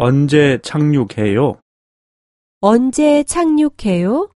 언제 착륙해요? 언제 착륙해요?